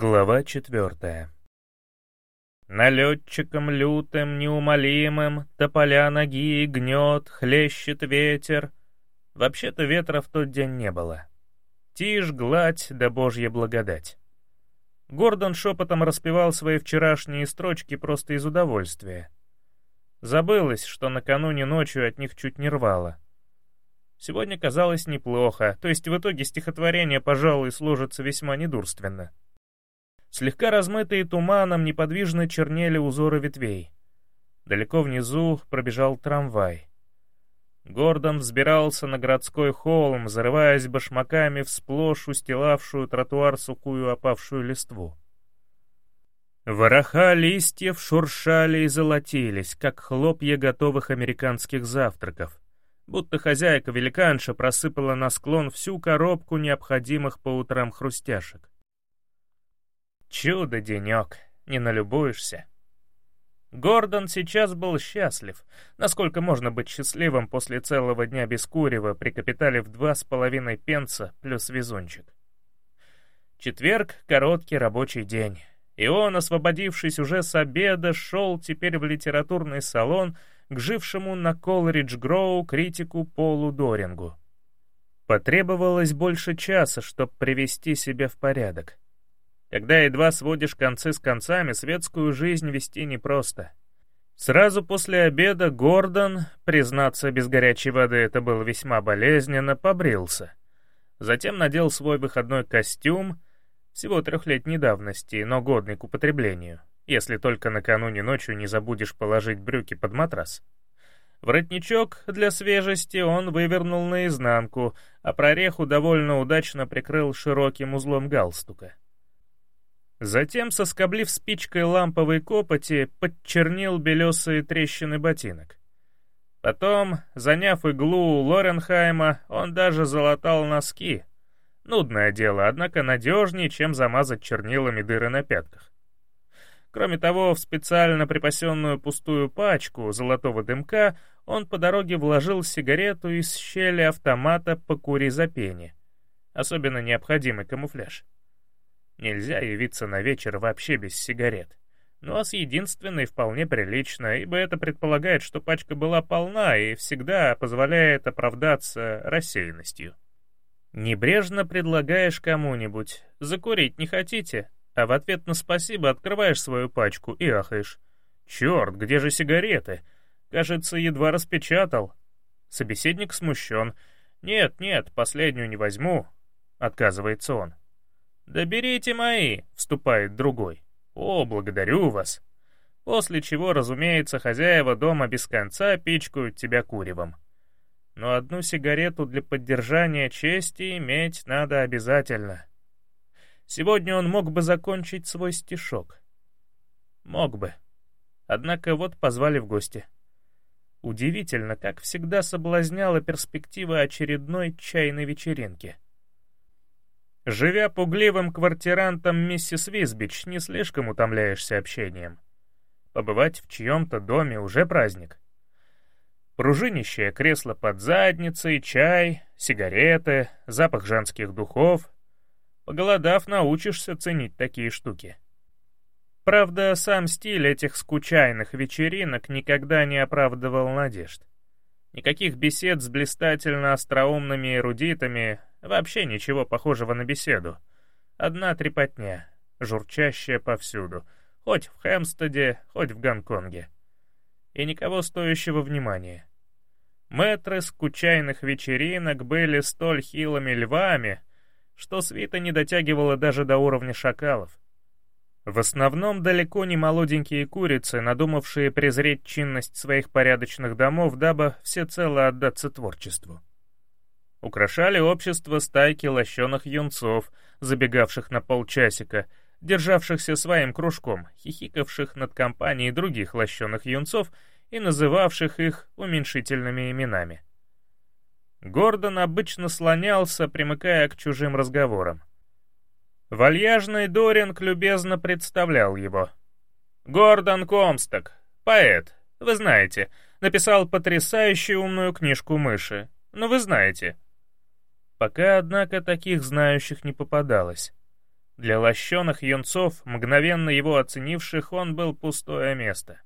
Глава четвертая. Налетчиком лютым, неумолимым, Тополя ноги гнет, хлещет ветер. Вообще-то ветра в тот день не было. Тишь, гладь да божья благодать. Гордон шепотом распевал свои вчерашние строчки просто из удовольствия. Забылось, что накануне ночью от них чуть не рвало. Сегодня казалось неплохо, то есть в итоге стихотворение, пожалуй, сложится весьма недурственно. Слегка размытые туманом неподвижно чернели узоры ветвей. Далеко внизу пробежал трамвай. Гордон взбирался на городской холм, зарываясь башмаками в сплошь устилавшую тротуар сухую опавшую листву. Вороха листьев шуршали и золотились, как хлопья готовых американских завтраков, будто хозяйка-великанша просыпала на склон всю коробку необходимых по утрам хрустяшек. Чудо-денек, не налюбуешься. Гордон сейчас был счастлив, насколько можно быть счастливым после целого дня без курева при капитале в два с половиной пенса плюс везунчик. Четверг — короткий рабочий день, и он, освободившись уже с обеда, шел теперь в литературный салон к жившему на Колридж-Гроу критику Полу Дорингу. Потребовалось больше часа, чтобы привести себя в порядок. Когда едва сводишь концы с концами, светскую жизнь вести непросто. Сразу после обеда Гордон, признаться, без горячей воды это было весьма болезненно, побрился. Затем надел свой выходной костюм, всего трехлетней давности, но годный к употреблению, если только накануне ночью не забудешь положить брюки под матрас. Воротничок для свежести он вывернул наизнанку, а прореху довольно удачно прикрыл широким узлом галстука. Затем, соскоблив спичкой ламповой копоти, подчернил белесые трещины ботинок. Потом, заняв иглу Лоренхайма, он даже залатал носки. Нудное дело, однако надежнее, чем замазать чернилами дыры на пятках. Кроме того, в специально припасенную пустую пачку золотого дымка он по дороге вложил сигарету из щели автомата по кури за пени. Особенно необходимый камуфляж. Нельзя явиться на вечер вообще без сигарет. Ну а с единственной вполне прилично, ибо это предполагает, что пачка была полна и всегда позволяет оправдаться рассеянностью. Небрежно предлагаешь кому-нибудь «закурить не хотите?» а в ответ на спасибо открываешь свою пачку и ахаешь. «Черт, где же сигареты? Кажется, едва распечатал». Собеседник смущен. «Нет, нет, последнюю не возьму», — отказывается он. «Да берите мои», — вступает другой. «О, благодарю вас». После чего, разумеется, хозяева дома без конца пичкают тебя куревом. Но одну сигарету для поддержания чести иметь надо обязательно. Сегодня он мог бы закончить свой стишок. Мог бы. Однако вот позвали в гости. Удивительно, как всегда соблазняла перспектива очередной чайной вечеринки. Живя пугливым квартирантом миссис Визбич, не слишком утомляешься общением. Побывать в чьем-то доме уже праздник. Пружинищее кресло под задницей, чай, сигареты, запах женских духов. Поголодав, научишься ценить такие штуки. Правда, сам стиль этих скучайных вечеринок никогда не оправдывал надежд. Никаких бесед с блистательно остроумными эрудитами, вообще ничего похожего на беседу. Одна трепотня, журчащая повсюду, хоть в Хэмстеде, хоть в Гонконге. И никого стоящего внимания. Мэтры скучайных вечеринок были столь хилыми львами, что свита не дотягивала даже до уровня шакалов. В основном далеко не молоденькие курицы, надумавшие презреть чинность своих порядочных домов, дабы всецело отдаться творчеству. Украшали общество стайки лощеных юнцов, забегавших на полчасика, державшихся своим кружком, хихикавших над компанией других лощеных юнцов и называвших их уменьшительными именами. Гордон обычно слонялся, примыкая к чужим разговорам. Вальяжный Доринг любезно представлял его. «Гордон Комсток, поэт, вы знаете, написал потрясающую умную книжку «Мыши». Но вы знаете». Пока, однако, таких знающих не попадалось. Для лощеных юнцов, мгновенно его оценивших, он был пустое место.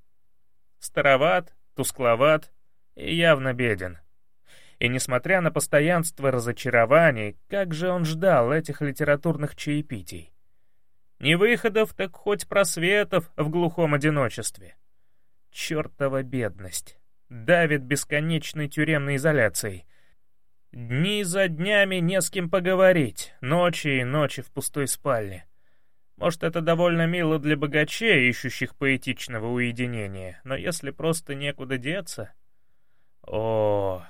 Староват, тускловат и явно беден. И несмотря на постоянство разочарований, как же он ждал этих литературных чаепитий. Не выходов, так хоть просветов в глухом одиночестве. Чертова бедность. Давит бесконечной тюремной изоляцией. Дни за днями не с кем поговорить, ночи и ночи в пустой спальне. Может, это довольно мило для богачей, ищущих поэтичного уединения, но если просто некуда деться... О,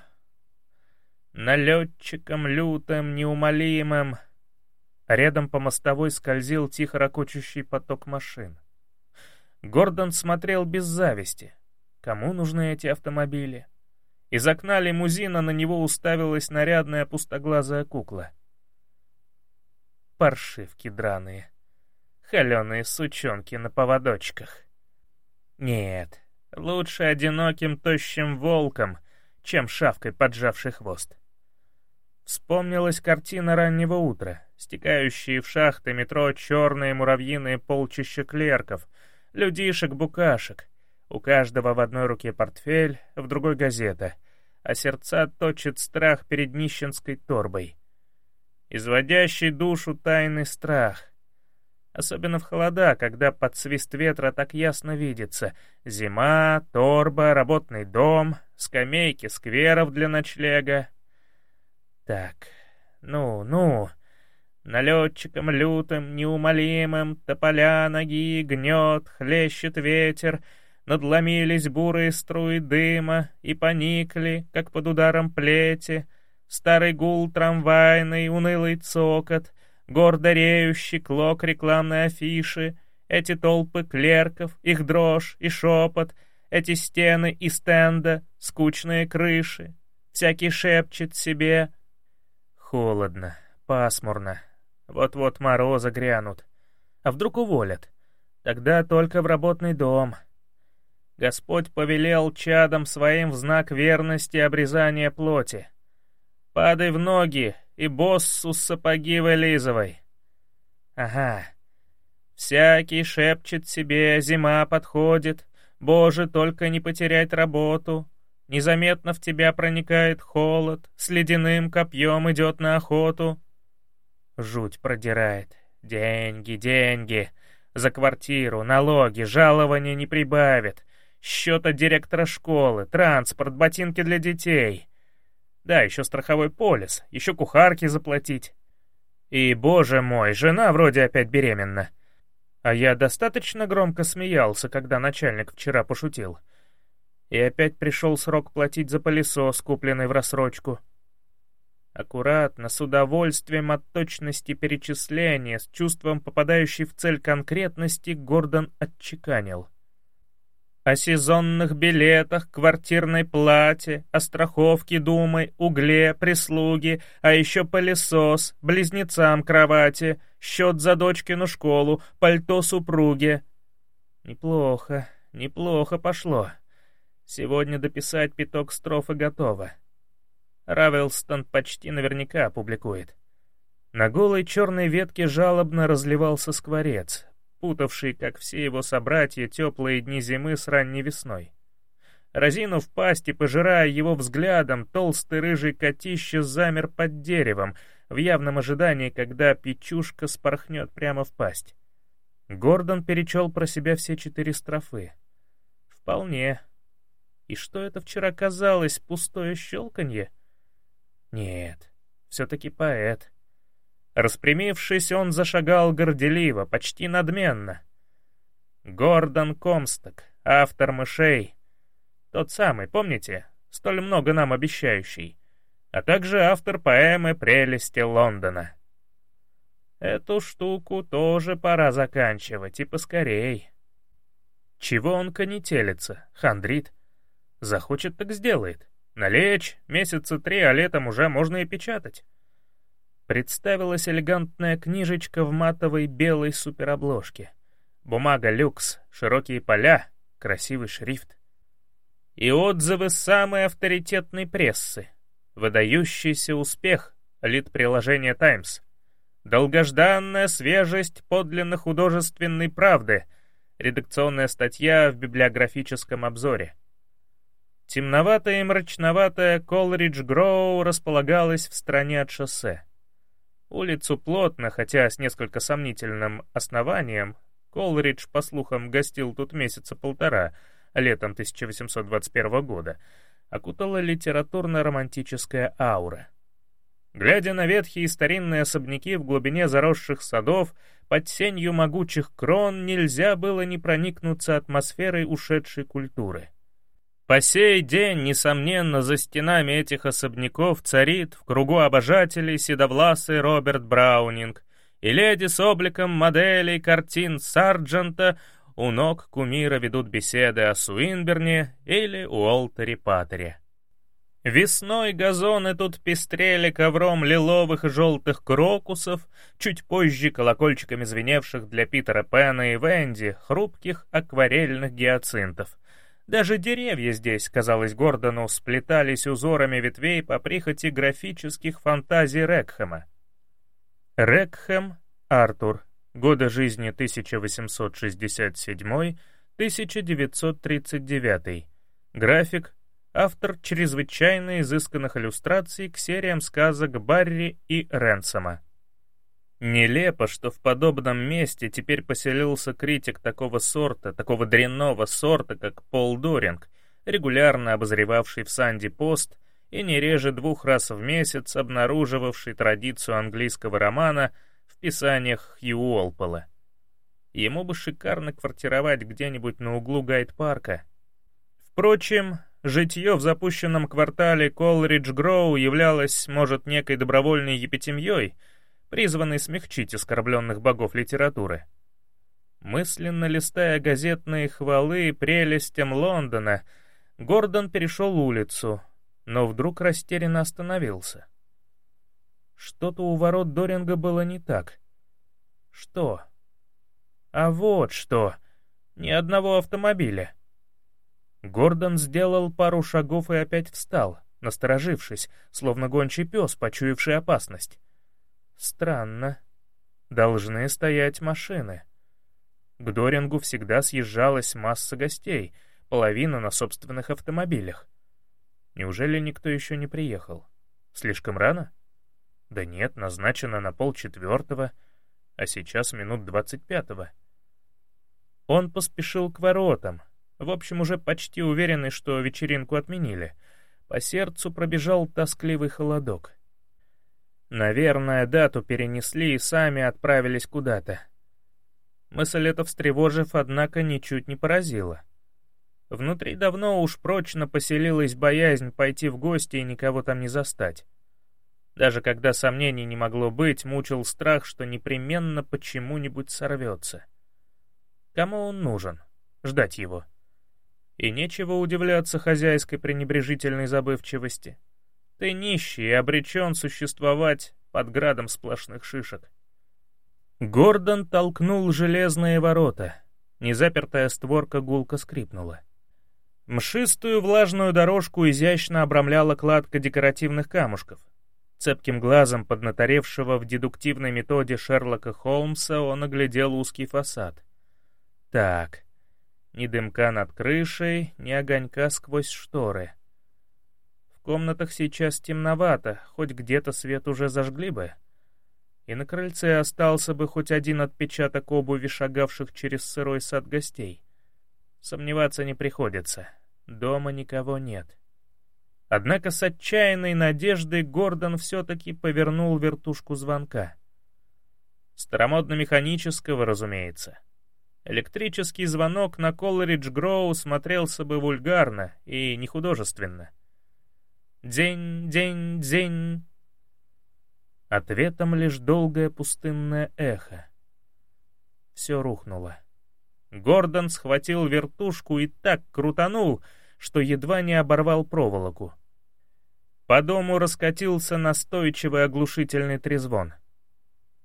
налетчиком лютым, неумолимым... Рядом по мостовой скользил тихо ракочущий поток машин. Гордон смотрел без зависти. Кому нужны эти автомобили? Из окна лимузина на него уставилась нарядная пустоглазая кукла. Паршивки драные. Холеные сучонки на поводочках. Нет, лучше одиноким тощим волком, чем шавкой поджавший хвост. Вспомнилась картина раннего утра, стекающие в шахты метро черные муравьиные полчища клерков, людишек-букашек. У каждого в одной руке портфель, в другой газета, а сердца точит страх перед нищенской торбой. Изводящий душу тайный страх. Особенно в холода, когда под свист ветра так ясно видится. Зима, торба, работный дом, скамейки скверов для ночлега, так, ну, ну. Налетчиком лютым, неумолимым, тополя ноги гнет, хлещет ветер, надломились бурые струи дыма и поникли, как под ударом плети, старый гул трамвайный, унылый цокот, гордо реющий клок рекламной афиши, эти толпы клерков, их дрожь и шепот, эти стены и стенда, скучные крыши. Всякий шепчет себе Холодно, пасмурно. Вот-вот морозы грянут. А вдруг уволят? Тогда только в работный дом. Господь повелел чадам своим в знак верности обрезания плоти. Падай в ноги и боссу сапоги вылизывай. Ага. Всякий шепчет себе, зима подходит, Боже, только не потерять работу, Незаметно в тебя проникает холод, с ледяным копьем идет на охоту. Жуть продирает. Деньги, деньги. За квартиру, налоги, жалования не прибавят. Счета директора школы, транспорт, ботинки для детей. Да, еще страховой полис, еще кухарки заплатить. И, боже мой, жена вроде опять беременна. А я достаточно громко смеялся, когда начальник вчера пошутил — и опять пришел срок платить за пылесос, купленный в рассрочку. Аккуратно, с удовольствием от точности перечисления, с чувством попадающей в цель конкретности, Гордон отчеканил. О сезонных билетах, квартирной плате, о страховке думай, угле, прислуги, а еще пылесос, близнецам кровати, счет за дочкину школу, пальто супруги. Неплохо, неплохо пошло. Сегодня дописать пяток строф готово. Равелстон почти наверняка опубликует. На голой черной ветке жалобно разливался скворец, путавший, как все его собратья, теплые дни зимы с ранней весной. Разинув пасть и пожирая его взглядом, толстый рыжий котище замер под деревом, в явном ожидании, когда печушка спорхнет прямо в пасть. Гордон перечел про себя все четыре строфы. Вполне. И что это вчера казалось, пустое щелканье? Нет, все-таки поэт. Распрямившись, он зашагал горделиво, почти надменно. Гордон Комсток, автор «Мышей». Тот самый, помните? Столь много нам обещающий. А также автор поэмы «Прелести Лондона». Эту штуку тоже пора заканчивать, и поскорей. Чего он конетелится, хандрит? Захочет, так сделает. Налечь, месяца три, а летом уже можно и печатать. Представилась элегантная книжечка в матовой белой суперобложке. Бумага люкс, широкие поля, красивый шрифт. И отзывы самой авторитетной прессы. Выдающийся успех, лид приложения «Таймс». Долгожданная свежесть подлинно художественной правды. Редакционная статья в библиографическом обзоре. Темноватая и мрачноватая Колридж-Гроу располагалась в стороне от шоссе. Улицу плотно, хотя с несколько сомнительным основанием, Колридж, по слухам, гостил тут месяца полтора, летом 1821 года, окутала литературно-романтическая аура. Глядя на ветхие старинные особняки в глубине заросших садов, под сенью могучих крон нельзя было не проникнуться атмосферой ушедшей культуры. По сей день, несомненно, за стенами этих особняков царит в кругу обожателей седовласый Роберт Браунинг, и леди с обликом моделей картин Сарджента у ног кумира ведут беседы о Суинберне или Уолтере Паттере. Весной газоны тут пестрели ковром лиловых и желтых крокусов, чуть позже колокольчиками звеневших для Питера Пэна и Венди хрупких акварельных гиацинтов — даже деревья здесь, казалось Гордону, сплетались узорами ветвей по прихоти графических фантазий Рекхэма. Рекхэм Артур. Годы жизни 1867-1939. График. Автор чрезвычайно изысканных иллюстраций к сериям сказок Барри и Ренсома. Нелепо, что в подобном месте теперь поселился критик такого сорта, такого дрянного сорта, как Пол Доринг, регулярно обозревавший в Санди Пост и не реже двух раз в месяц обнаруживавший традицию английского романа в писаниях Хью Уолпола. Ему бы шикарно квартировать где-нибудь на углу Гайд-парка. Впрочем, житье в запущенном квартале Колридж-Гроу являлось, может, некой добровольной епитемьей — призванный смягчить оскорбленных богов литературы. Мысленно листая газетные хвалы прелестям Лондона, Гордон перешел улицу, но вдруг растерянно остановился. Что-то у ворот Доринга было не так. Что? А вот что! Ни одного автомобиля. Гордон сделал пару шагов и опять встал, насторожившись, словно гончий пес, почуявший опасность. Странно. Должны стоять машины. К Дорингу всегда съезжалась масса гостей, половина на собственных автомобилях. Неужели никто еще не приехал? Слишком рано? Да нет, назначено на полчетвертого, а сейчас минут двадцать пятого. Он поспешил к воротам, в общем, уже почти уверенный, что вечеринку отменили. По сердцу пробежал тоскливый холодок. Наверное, дату перенесли и сами отправились куда-то. Мысль эта, встревожив, однако, ничуть не поразила. Внутри давно уж прочно поселилась боязнь пойти в гости и никого там не застать. Даже когда сомнений не могло быть, мучил страх, что непременно почему-нибудь сорвется. Кому он нужен? Ждать его. И нечего удивляться хозяйской пренебрежительной забывчивости. Ты нищий и обречен существовать под градом сплошных шишек. Гордон толкнул железные ворота. Незапертая створка гулко скрипнула. Мшистую влажную дорожку изящно обрамляла кладка декоративных камушков. Цепким глазом поднаторевшего в дедуктивной методе Шерлока Холмса он оглядел узкий фасад. Так, ни дымка над крышей, ни огонька сквозь шторы — комнатах сейчас темновато, хоть где-то свет уже зажгли бы. И на крыльце остался бы хоть один отпечаток обуви шагавших через сырой сад гостей. Сомневаться не приходится. Дома никого нет. Однако с отчаянной надеждой Гордон все-таки повернул вертушку звонка. Старомодно-механического, разумеется. Электрический звонок на Колоридж-Гроу смотрелся бы вульгарно и нехудожественно. День, день, день. Ответом лишь долгое пустынное эхо. Все рухнуло. Гордон схватил вертушку и так крутанул, что едва не оборвал проволоку. По дому раскатился настойчивый оглушительный трезвон.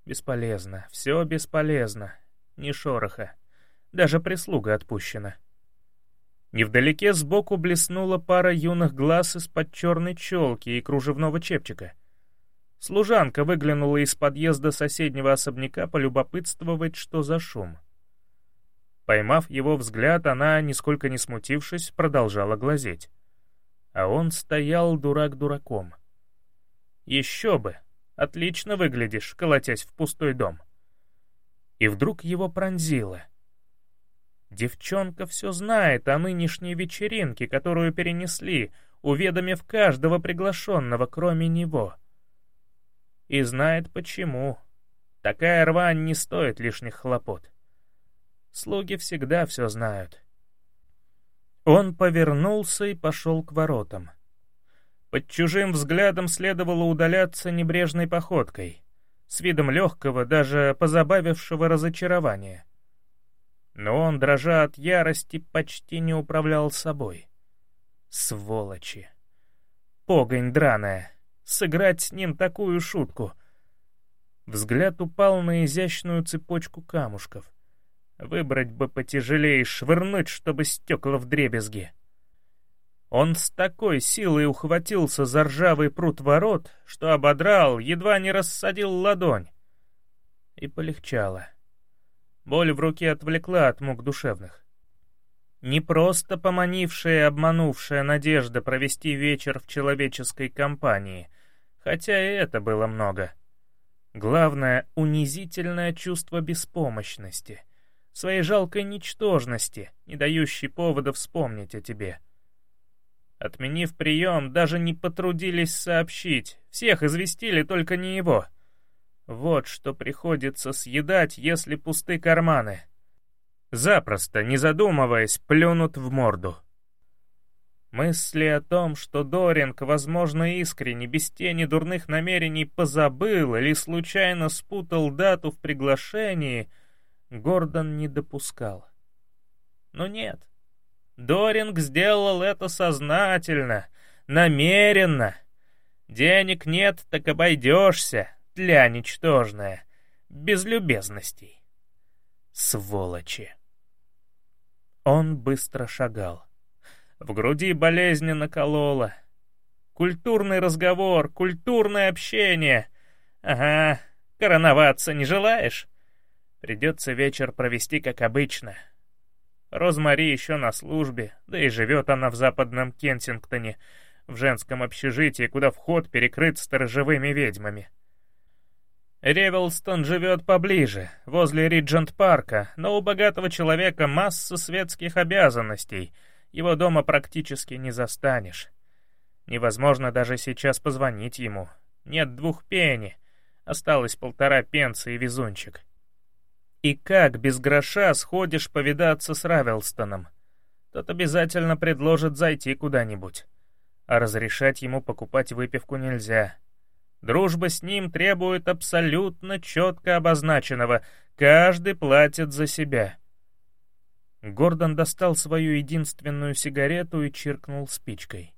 Бесполезно, все бесполезно. Ни шороха. Даже прислуга отпущена. Невдалеке сбоку блеснула пара юных глаз из-под черной челки и кружевного чепчика. Служанка выглянула из подъезда соседнего особняка полюбопытствовать, что за шум. Поймав его взгляд, она, нисколько не смутившись, продолжала глазеть. А он стоял дурак дураком. Еще бы! Отлично выглядишь, колотясь в пустой дом. И вдруг его пронзило. Девчонка все знает о нынешней вечеринке, которую перенесли, уведомив каждого приглашенного, кроме него. И знает почему. Такая рвань не стоит лишних хлопот. Слуги всегда все знают. Он повернулся и пошел к воротам. Под чужим взглядом следовало удаляться небрежной походкой, с видом легкого, даже позабавившего разочарования. Но он, дрожа от ярости, почти не управлял собой. Сволочи! Погонь драная! Сыграть с ним такую шутку! Взгляд упал на изящную цепочку камушков. Выбрать бы потяжелее и швырнуть, чтобы стекла в дребезги. Он с такой силой ухватился за ржавый пруд ворот, что ободрал, едва не рассадил ладонь. И полегчало. Боль в руке отвлекла от мук душевных. Не просто поманившая и обманувшая надежда провести вечер в человеческой компании, хотя и это было много. Главное — унизительное чувство беспомощности, своей жалкой ничтожности, не дающей повода вспомнить о тебе. Отменив прием, даже не потрудились сообщить, всех известили, только не его — вот что приходится съедать, если пусты карманы. Запросто, не задумываясь, плюнут в морду. Мысли о том, что Доринг, возможно, искренне, без тени дурных намерений, позабыл или случайно спутал дату в приглашении, Гордон не допускал. Но нет. Доринг сделал это сознательно, намеренно. Денег нет, так обойдешься, тля ничтожная, без любезностей. Сволочи. Он быстро шагал. В груди болезненно кололо. Культурный разговор, культурное общение. Ага, короноваться не желаешь? Придется вечер провести как обычно. Розмари еще на службе, да и живет она в западном Кенсингтоне, в женском общежитии, куда вход перекрыт сторожевыми ведьмами. Ревелстон живет поближе, возле Риджент-парка, но у богатого человека масса светских обязанностей, его дома практически не застанешь. Невозможно даже сейчас позвонить ему. Нет двух пенни, осталось полтора пенса и везунчик. И как без гроша сходишь повидаться с Равелстоном? Тот обязательно предложит зайти куда-нибудь. А разрешать ему покупать выпивку нельзя — Дружба с ним требует абсолютно четко обозначенного «каждый платит за себя». Гордон достал свою единственную сигарету и чиркнул спичкой.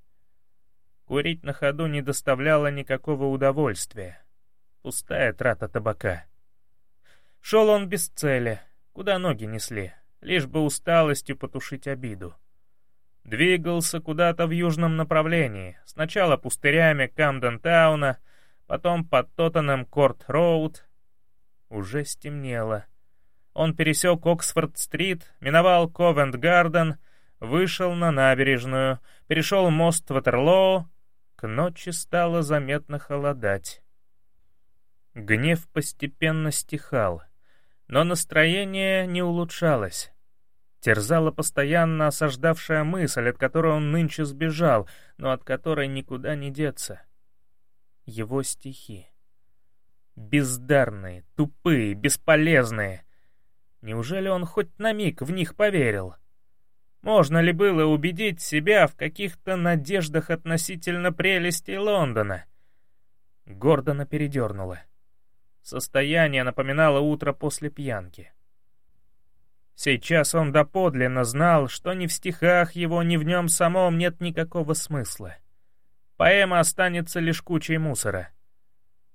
Курить на ходу не доставляло никакого удовольствия. Пустая трата табака. Шел он без цели, куда ноги несли, лишь бы усталостью потушить обиду. Двигался куда-то в южном направлении, сначала пустырями Камден-тауна, потом под Тоттенем Корт-Роуд. Уже стемнело. Он пересек Оксфорд-стрит, миновал Ковент-Гарден, вышел на набережную, перешел мост Ватерлоо. К ночи стало заметно холодать. Гнев постепенно стихал, но настроение не улучшалось. Терзала постоянно осаждавшая мысль, от которой он нынче сбежал, но от которой никуда не деться его стихи. Бездарные, тупые, бесполезные. Неужели он хоть на миг в них поверил? Можно ли было убедить себя в каких-то надеждах относительно прелести Лондона? Гордона передернуло. Состояние напоминало утро после пьянки. Сейчас он доподлинно знал, что ни в стихах его, ни в нем самом нет никакого смысла. Поэма останется лишь кучей мусора.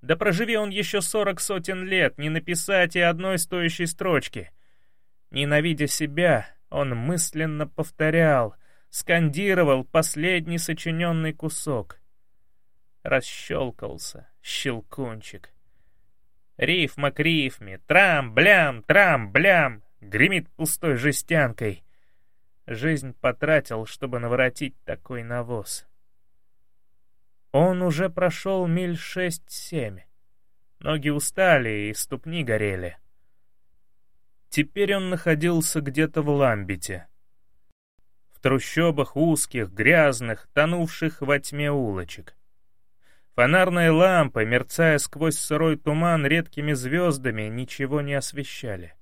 Да проживи он еще сорок сотен лет, не написать и одной стоящей строчки. Ненавидя себя, он мысленно повторял, скандировал последний сочиненный кусок. Расщелкался, щелкунчик. Рифма к рифме, трам-блям, трам-блям, гремит пустой жестянкой. Жизнь потратил, чтобы наворотить такой навоз. Он уже прошел миль шесть-семь. Ноги устали и ступни горели. Теперь он находился где-то в Ламбите. В трущобах узких, грязных, тонувших во тьме улочек. Фонарные лампы, мерцая сквозь сырой туман редкими звездами, ничего не освещали.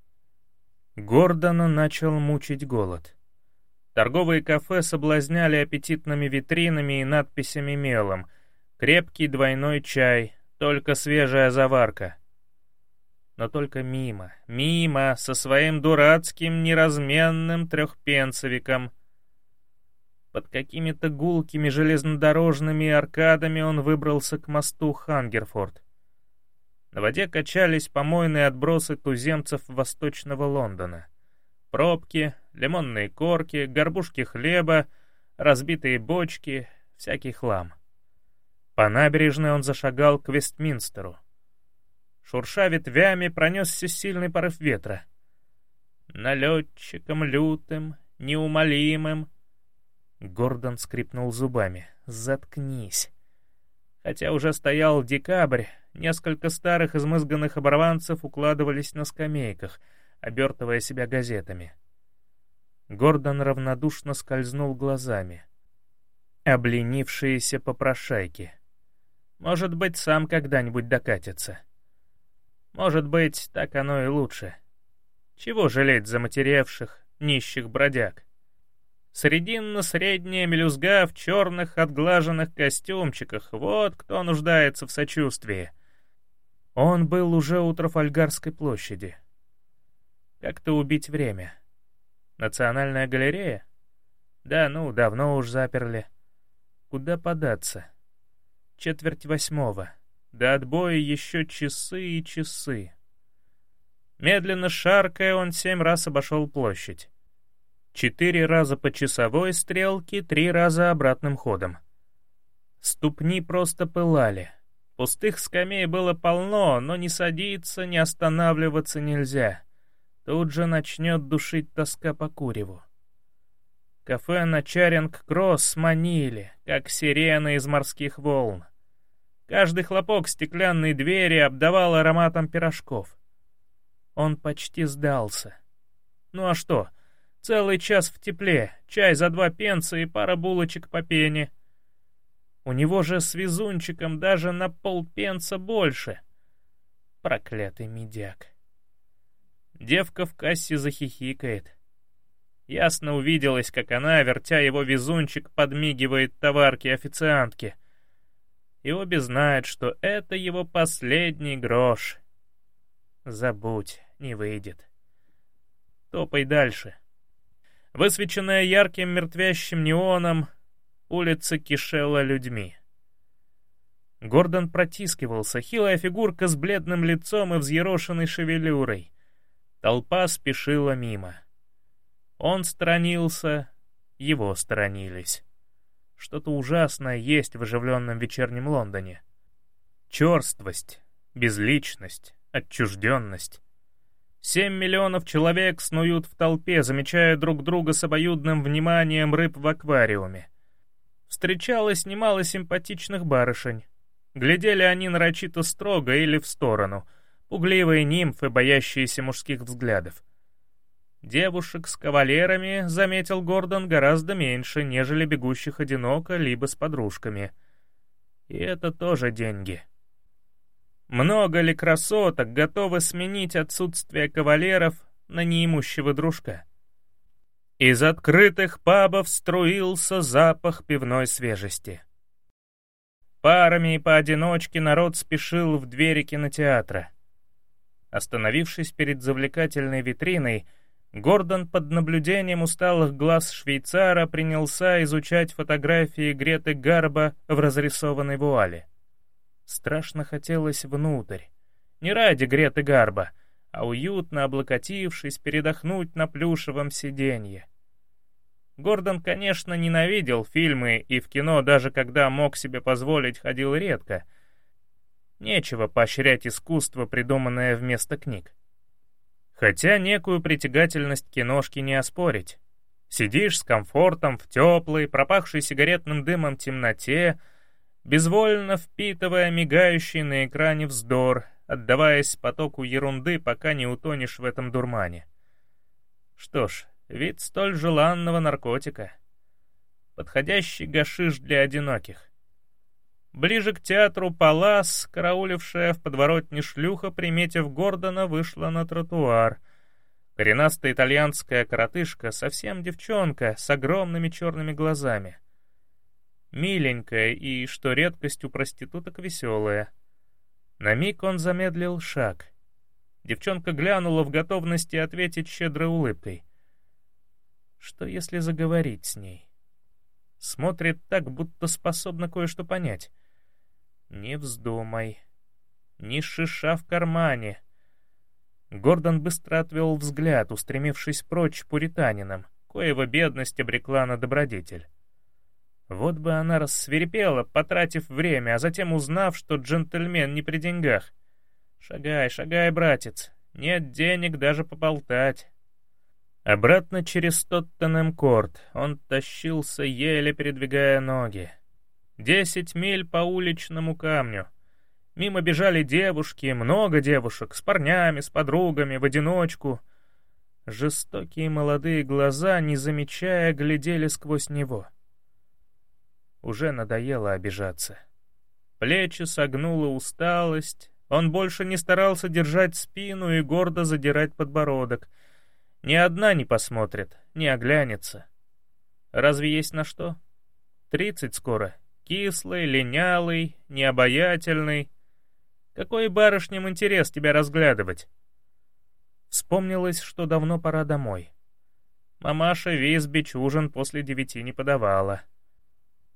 Гордона начал мучить голод. Торговые кафе соблазняли аппетитными витринами и надписями мелом. Крепкий двойной чай, только свежая заварка. Но только мимо, мимо, со своим дурацким неразменным трехпенсовиком. Под какими-то гулкими железнодорожными аркадами он выбрался к мосту Хангерфорд. На воде качались помойные отбросы туземцев восточного Лондона. Пробки, лимонные корки, горбушки хлеба, разбитые бочки, всякий хлам. По набережной он зашагал к Вестминстеру. Шурша ветвями, пронесся сильный порыв ветра. Налетчиком лютым, неумолимым. Гордон скрипнул зубами. «Заткнись!» Хотя уже стоял декабрь, несколько старых измызганных оборванцев укладывались на скамейках — обертывая себя газетами. Гордон равнодушно скользнул глазами. Обленившиеся попрошайки. Может быть, сам когда-нибудь докатится. Может быть, так оно и лучше. Чего жалеть заматеревших, нищих бродяг? Срединно-средняя мелюзга в черных отглаженных костюмчиках — вот кто нуждается в сочувствии. Он был уже у Трафальгарской площади. Как-то убить время. Национальная галерея? Да, ну, давно уж заперли. Куда податься? Четверть восьмого. До отбоя еще часы и часы. Медленно шаркая, он семь раз обошел площадь. Четыре раза по часовой стрелке, три раза обратным ходом. Ступни просто пылали. Пустых скамей было полно, но не садиться, не останавливаться нельзя. Тут же начнет душить тоска по куреву. Кафе на Чаринг-Кросс манили, как сирены из морских волн. Каждый хлопок стеклянной двери обдавал ароматом пирожков. Он почти сдался. Ну а что? Целый час в тепле, чай за два пенса и пара булочек по пене. У него же с везунчиком даже на полпенса больше. Проклятый медяк. Девка в кассе захихикает. Ясно увиделось, как она, вертя его везунчик, подмигивает товарке-официантке. И обе знают, что это его последний грош. Забудь, не выйдет. Топай дальше. Высвеченная ярким мертвящим неоном, улица кишела людьми. Гордон протискивался, хилая фигурка с бледным лицом и взъерошенной шевелюрой. Толпа спешила мимо. Он сторонился, его сторонились. Что-то ужасное есть в оживленном вечернем Лондоне. Черствость, безличность, отчужденность. Семь миллионов человек снуют в толпе, замечая друг друга с обоюдным вниманием рыб в аквариуме. Встречалось немало симпатичных барышень. Глядели они нарочито строго или в сторону, пугливые нимфы, боящиеся мужских взглядов. Девушек с кавалерами, заметил Гордон, гораздо меньше, нежели бегущих одиноко, либо с подружками. И это тоже деньги. Много ли красоток готовы сменить отсутствие кавалеров на неимущего дружка? Из открытых пабов струился запах пивной свежести. Парами и поодиночке народ спешил в двери кинотеатра. Остановившись перед завлекательной витриной, Гордон под наблюдением усталых глаз швейцара принялся изучать фотографии Греты Гарба в разрисованной вуале. Страшно хотелось внутрь. Не ради Греты Гарба, а уютно облокотившись, передохнуть на плюшевом сиденье. Гордон, конечно, ненавидел фильмы и в кино даже когда мог себе позволить ходил редко. Нечего поощрять искусство, придуманное вместо книг. Хотя некую притягательность киношки не оспорить. Сидишь с комфортом в теплой, пропахшей сигаретным дымом темноте, безвольно впитывая мигающий на экране вздор, отдаваясь потоку ерунды, пока не утонешь в этом дурмане. Что ж, вид столь желанного наркотика. Подходящий гашиш для одиноких. Ближе к театру Палас, караулившая в подворотне шлюха, приметив Гордона, вышла на тротуар. Коренастая итальянская коротышка, совсем девчонка, с огромными черными глазами. Миленькая и, что редкость у проституток, веселая. На миг он замедлил шаг. Девчонка глянула в готовности ответить щедрой улыбкой. Что если заговорить с ней? Смотрит так, будто способна кое-что понять. «Не вздумай. Ни шиша в кармане». Гордон быстро отвел взгляд, устремившись прочь пуританином, коего бедность обрекла на добродетель. Вот бы она рассверепела, потратив время, а затем узнав, что джентльмен не при деньгах. Шагай, шагай, братец, нет денег даже поболтать. Обратно через Тоттенем-Корт он тащился, еле передвигая ноги. Десять миль по уличному камню. Мимо бежали девушки, много девушек, с парнями, с подругами, в одиночку. Жестокие молодые глаза, не замечая, глядели сквозь него. Уже надоело обижаться. Плечи согнула усталость, он больше не старался держать спину и гордо задирать подбородок. Ни одна не посмотрит, не оглянется. Разве есть на что? Тридцать скоро, Кислый, линялый, необаятельный. Какой барышням интерес тебя разглядывать? Вспомнилось, что давно пора домой. Мамаша Визбич ужин после девяти не подавала.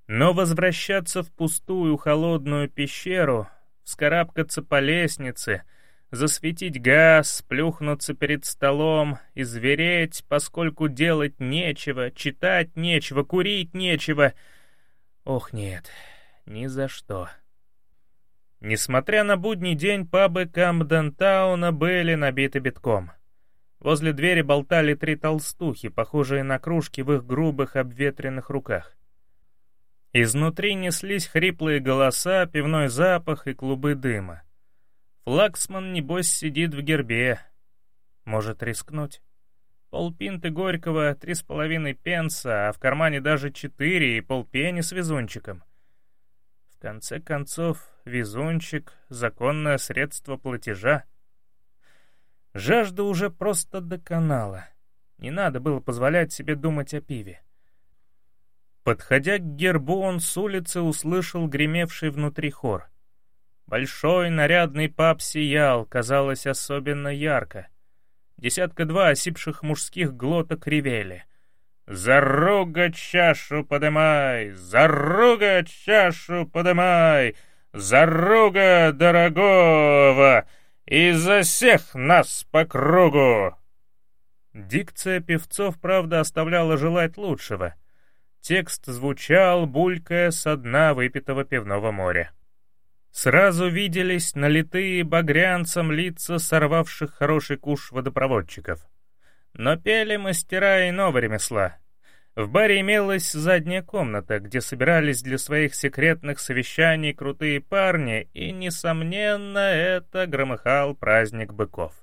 Но возвращаться в пустую холодную пещеру, вскарабкаться по лестнице, засветить газ, плюхнуться перед столом, извереть, поскольку делать нечего, читать нечего, курить нечего — Ох, нет, ни за что. Несмотря на будний день, пабы Камден-тауна были набиты битком. Возле двери болтали три толстухи, похожие на кружки в их грубых обветренных руках. Изнутри неслись хриплые голоса, пивной запах и клубы дыма. Флагсман, небось, сидит в гербе. Может рискнуть? Полпинты горького, три с половиной пенса, а в кармане даже четыре и полпени с везунчиком. В конце концов, везунчик — законное средство платежа. Жажда уже просто доконала. Не надо было позволять себе думать о пиве. Подходя к гербу, он с улицы услышал гремевший внутри хор. Большой нарядный пап сиял, казалось, особенно ярко — Десятка-два осипших мужских глоток ревели. «Заруга чашу подымай! Заруга чашу подымай! Заруга дорогого! И за всех нас по кругу!» Дикция певцов, правда, оставляла желать лучшего. Текст звучал, булькая со дна выпитого пивного моря. Сразу виделись налитые багрянцем лица сорвавших хороший куш водопроводчиков. Но пели мастера иного ремесла. В баре имелась задняя комната, где собирались для своих секретных совещаний крутые парни, и, несомненно, это громыхал праздник быков.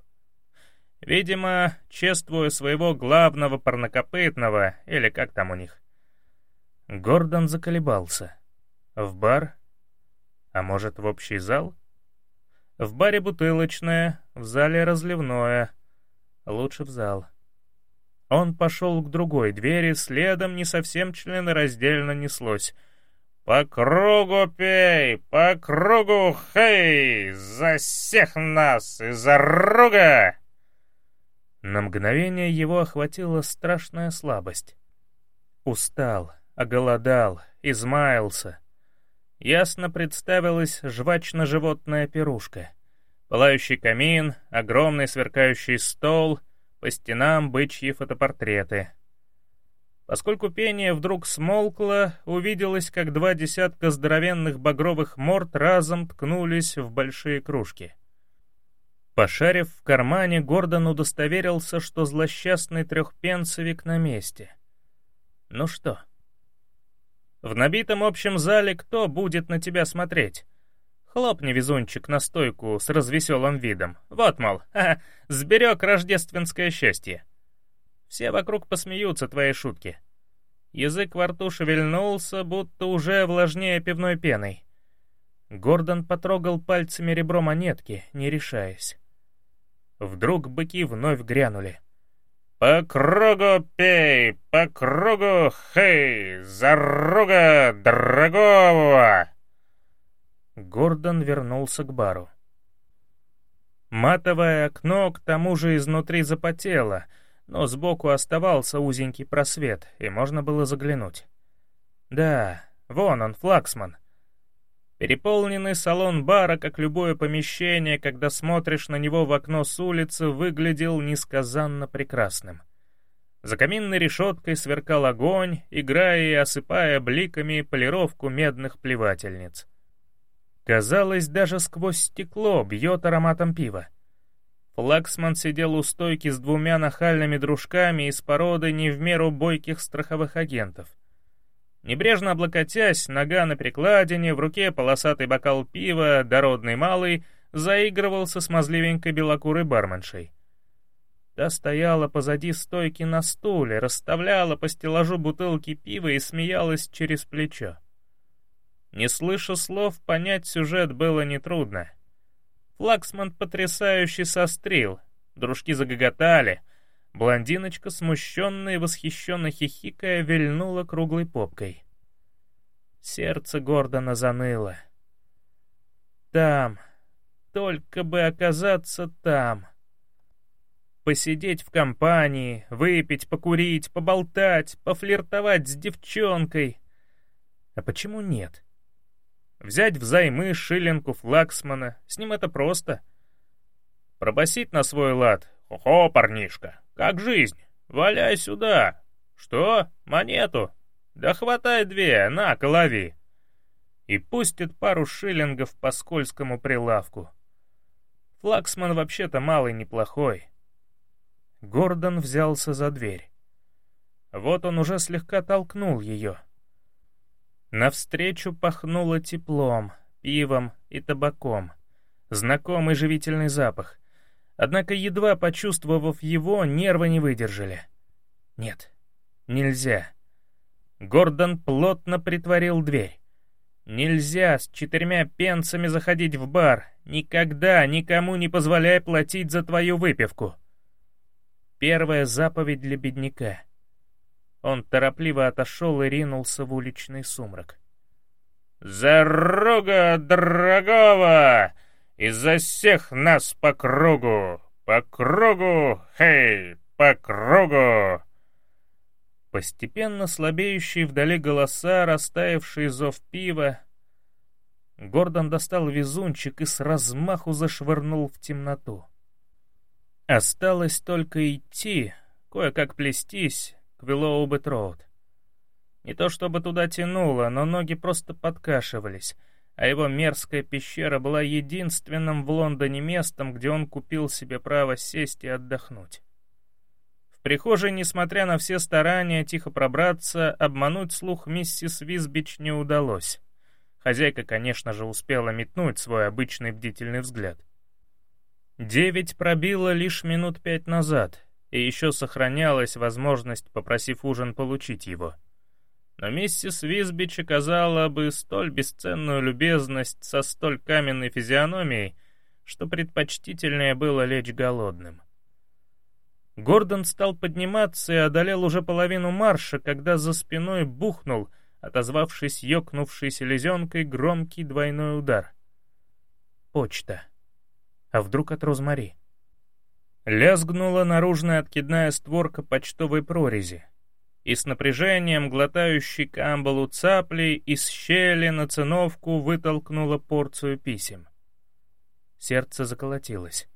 Видимо, чествуя своего главного парнокопытного, или как там у них. Гордон заколебался. В бар а может, в общий зал? В баре бутылочное, в зале разливное. Лучше в зал. Он пошел к другой двери, следом не совсем членораздельно неслось. «По кругу пей, по кругу хей, за всех нас и за руга!» На мгновение его охватила страшная слабость. Устал, оголодал, измаялся. Ясно представилась жвачно-животная пирушка. Пылающий камин, огромный сверкающий стол, по стенам бычьи фотопортреты. Поскольку пение вдруг смолкло, увиделось, как два десятка здоровенных багровых морд разом ткнулись в большие кружки. Пошарив в кармане, Гордон удостоверился, что злосчастный трехпенсовик на месте. Ну что? В набитом общем зале кто будет на тебя смотреть? Хлопни, везунчик, на стойку с развеселым видом. Вот, мол, ха, -ха сберег рождественское счастье. Все вокруг посмеются твоей шутки. Язык во рту шевельнулся, будто уже влажнее пивной пеной. Гордон потрогал пальцами ребро монетки, не решаясь. Вдруг быки вновь грянули. «По кругу пей, по кругу хей, за рога дорогого!» Гордон вернулся к бару. Матовое окно к тому же изнутри запотело — но сбоку оставался узенький просвет, и можно было заглянуть. Да, вон он, флагсман. Переполненный салон бара, как любое помещение, когда смотришь на него в окно с улицы, выглядел несказанно прекрасным. За каминной решеткой сверкал огонь, играя и осыпая бликами полировку медных плевательниц. Казалось, даже сквозь стекло бьет ароматом пива. Флагсман сидел у стойки с двумя нахальными дружками из породы не в меру бойких страховых агентов. Небрежно облокотясь, нога на перекладине, в руке полосатый бокал пива, дородный малый, заигрывал со смазливенькой белокурой барменшей. Та стояла позади стойки на стуле, расставляла по стеллажу бутылки пива и смеялась через плечо. Не слыша слов, понять сюжет было нетрудно. Флагсман потрясающе сострил. Дружки загоготали. Блондиночка, смущенная и восхищенно хихикая, вильнула круглой попкой. Сердце Гордона заныло. Там, только бы оказаться там. Посидеть в компании, выпить, покурить, поболтать, пофлиртовать с девчонкой. А почему нет? Взять взаймы шиллинг у флагсмана, с ним это просто. Пробасить на свой лад. «Хо-хо, парнишка, как жизнь? Валяй сюда!» «Что? Монету? Да хватай две, на, лови!» И пустит пару шиллингов по скользкому прилавку. Флагсман вообще-то малый неплохой. Гордон взялся за дверь. Вот он уже слегка толкнул ее. Навстречу пахнуло теплом, пивом и табаком. Знакомый живительный запах. Однако, едва почувствовав его, нервы не выдержали. Нет, нельзя. Гордон плотно притворил дверь. Нельзя с четырьмя пенсами заходить в бар. Никогда никому не позволяй платить за твою выпивку. Первая заповедь для бедняка — он торопливо отошел и ринулся в уличный сумрак. «За рога дорогого! И за всех нас по кругу! По кругу! Хей! По кругу!» Постепенно слабеющие вдали голоса, растаявший зов пива. Гордон достал везунчик и с размаху зашвырнул в темноту. Осталось только идти, кое-как плестись, к Уиллоубед-роуд. Не то чтобы туда тянуло, но ноги просто подкашивались, а его мерзкая пещера была единственным в Лондоне местом, где он купил себе право сесть и отдохнуть. В прихожей, несмотря на все старания тихо пробраться, обмануть слух миссис Визбич не удалось. Хозяйка, конечно же, успела метнуть свой обычный бдительный взгляд. Девять пробило лишь минут пять назад, и еще сохранялась возможность, попросив ужин, получить его. Но миссис Визбич оказала бы столь бесценную любезность со столь каменной физиономией, что предпочтительнее было лечь голодным. Гордон стал подниматься и одолел уже половину марша, когда за спиной бухнул, отозвавшись ёкнувшей селезенкой, громкий двойной удар. Почта. А вдруг от Розмари? Лязгнула наружная откидная створка почтовой прорези, и с напряжением глотающий камбалу цапли из щели на циновку вытолкнула порцию писем. Сердце заколотилось.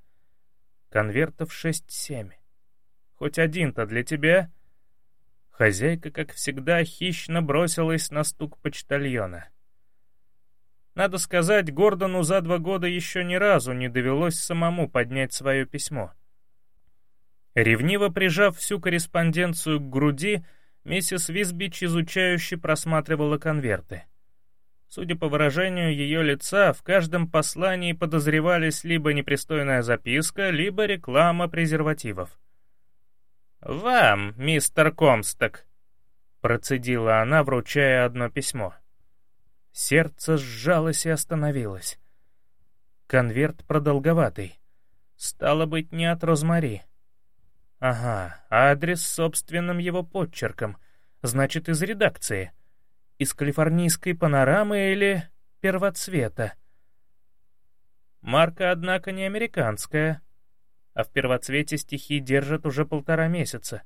Конвертов шесть-семь. Хоть один-то для тебя? Хозяйка, как всегда, хищно бросилась на стук почтальона. Надо сказать, Гордону за два года еще ни разу не довелось самому поднять свое письмо. Ревниво прижав всю корреспонденцию к груди, миссис Висбич изучающе просматривала конверты. Судя по выражению ее лица, в каждом послании подозревались либо непристойная записка, либо реклама презервативов. «Вам, мистер Комсток», — процедила она, вручая одно письмо. Сердце сжалось и остановилось. Конверт продолговатый. Стало быть, не от Розмари. Ага, адрес собственным его подчерком. Значит, из редакции. Из калифорнийской панорамы или первоцвета. Марка, однако, не американская. А в первоцвете стихи держат уже полтора месяца.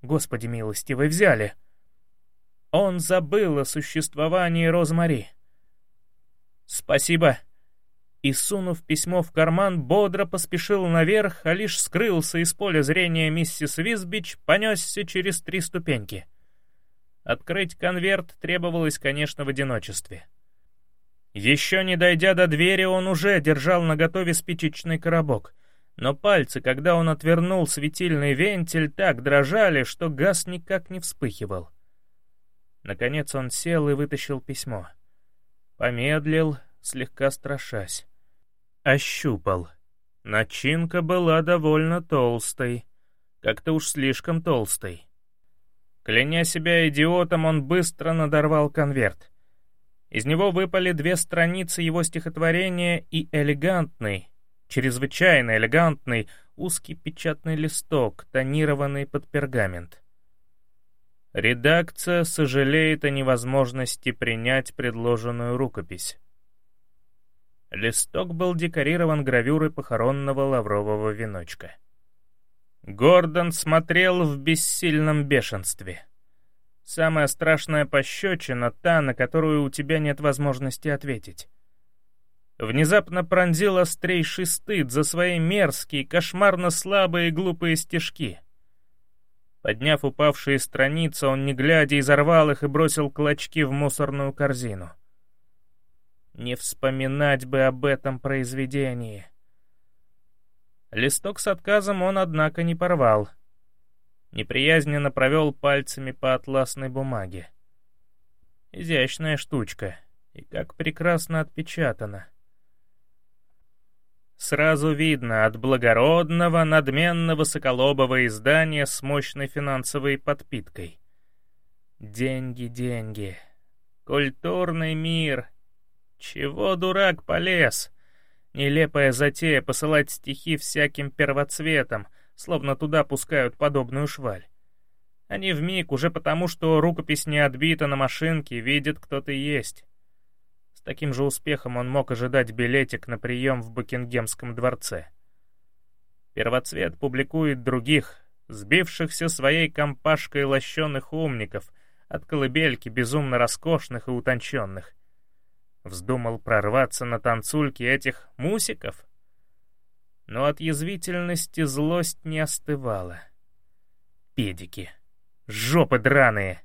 Господи милостивый, взяли. Он забыл о существовании Розмари. «Спасибо», и, сунув письмо в карман, бодро поспешил наверх, а лишь скрылся из поля зрения миссис Визбич, понесся через три ступеньки. Открыть конверт требовалось, конечно, в одиночестве. Еще не дойдя до двери, он уже держал наготове спичечный коробок, но пальцы, когда он отвернул светильный вентиль, так дрожали, что газ никак не вспыхивал. Наконец он сел и вытащил письмо. Помедлил, слегка страшась. Ощупал. Начинка была довольно толстой. Как-то уж слишком толстой. Кляня себя идиотом, он быстро надорвал конверт. Из него выпали две страницы его стихотворения и элегантный, чрезвычайно элегантный, узкий печатный листок, тонированный под пергамент. Редакция сожалеет о невозможности принять предложенную рукопись. Листок был декорирован гравюрой похоронного лаврового веночка. Гордон смотрел в бессильном бешенстве. Самая страшная пощечина — та, на которую у тебя нет возможности ответить. Внезапно пронзил острейший стыд за свои мерзкие, кошмарно слабые и глупые стежки — Подняв упавшие страницы, он, не глядя, изорвал их и бросил клочки в мусорную корзину. Не вспоминать бы об этом произведении. Листок с отказом он, однако, не порвал. Неприязненно провел пальцами по атласной бумаге. Изящная штучка, и как прекрасно отпечатана. Сразу видно от благородного, надменно соколобого издания с мощной финансовой подпиткой. Деньги, деньги. Культурный мир. Чего дурак полез? Нелепая затея посылать стихи всяким первоцветом, словно туда пускают подобную шваль. Они вмиг уже потому, что рукопись не отбита на машинке, видят, кто ты есть таким же успехом он мог ожидать билетик на прием в Букингемском дворце. Первоцвет публикует других, сбившихся своей компашкой лощеных умников, от колыбельки безумно роскошных и утонченных. Вздумал прорваться на танцульки этих мусиков? Но от язвительности злость не остывала. Педики. Жопы драные.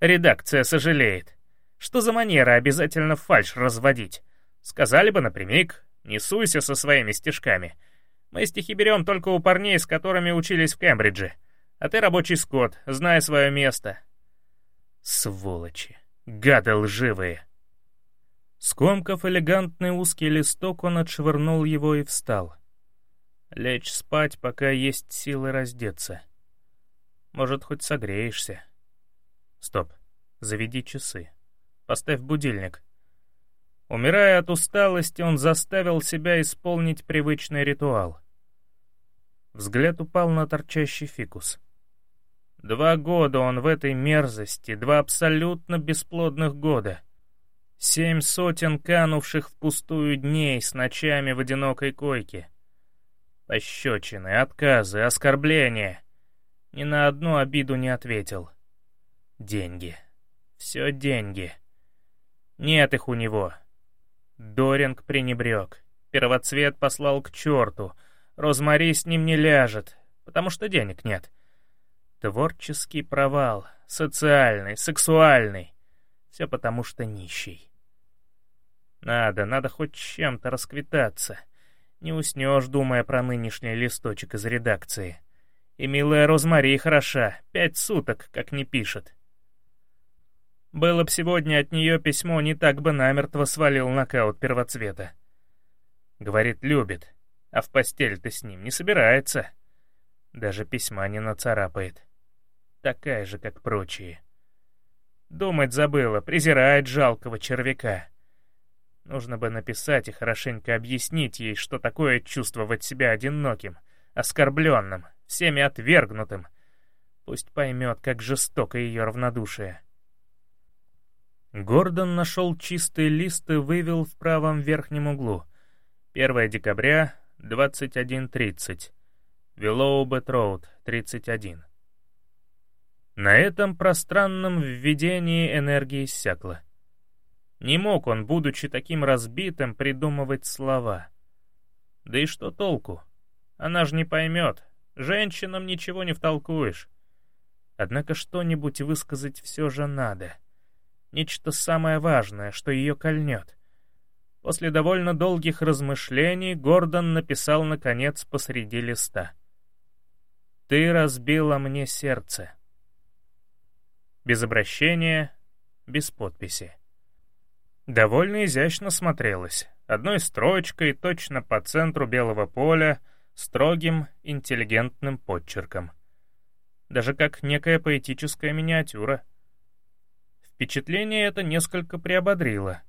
Редакция сожалеет. Что за манера обязательно фальш разводить? Сказали бы напрямик, не суйся со своими стишками. Мы стихи берем только у парней, с которыми учились в Кембридже. А ты рабочий скот, зная свое место. Сволочи, гады лживые. Скомкав элегантный узкий листок, он отшвырнул его и встал. Лечь спать, пока есть силы раздеться. Может, хоть согреешься. Стоп, заведи часы. Поставь будильник». Умирая от усталости, он заставил себя исполнить привычный ритуал. Взгляд упал на торчащий фикус. Два года он в этой мерзости, два абсолютно бесплодных года. Семь сотен канувших впустую дней с ночами в одинокой койке. Пощечины, отказы, оскорбления. Ни на одну обиду не ответил. Деньги. Все деньги. Нет их у него. Доринг пренебрег. Первоцвет послал к черту. Розмари с ним не ляжет, потому что денег нет. Творческий провал, социальный, сексуальный. Все потому что нищий. Надо, надо хоть чем-то расквитаться. Не уснешь, думая про нынешний листочек из редакции. И милая Розмари хороша, пять суток, как не пишет. Было б сегодня от нее письмо, не так бы намертво свалил нокаут первоцвета. Говорит, любит, а в постель-то с ним не собирается. Даже письма не нацарапает. Такая же, как прочие. Думать забыла, презирает жалкого червяка. Нужно бы написать и хорошенько объяснить ей, что такое чувствовать себя одиноким, оскорбленным, всеми отвергнутым. Пусть поймет, как жестоко ее равнодушие. Гордон нашел чистый лист и вывел в правом верхнем углу. 1 декабря, 21.30. Виллоубет Роуд, 31. На этом пространном введении энергии иссякла. Не мог он, будучи таким разбитым, придумывать слова. Да и что толку? Она же не поймет. Женщинам ничего не втолкуешь. Однако что-нибудь высказать все же надо. Нечто самое важное, что ее кольнет. После довольно долгих размышлений Гордон написал, наконец, посреди листа. «Ты разбила мне сердце». Без обращения, без подписи. Довольно изящно смотрелось. Одной строчкой, точно по центру белого поля, строгим, интеллигентным подчерком. Даже как некая поэтическая миниатюра. Впечатление это несколько приободрило.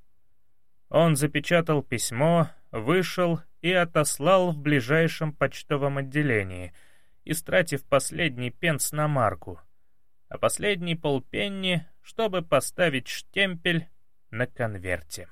Он запечатал письмо, вышел и отослал в ближайшем почтовом отделении, истратив последний пенс на марку, а последний полпенни, чтобы поставить штемпель на конверте.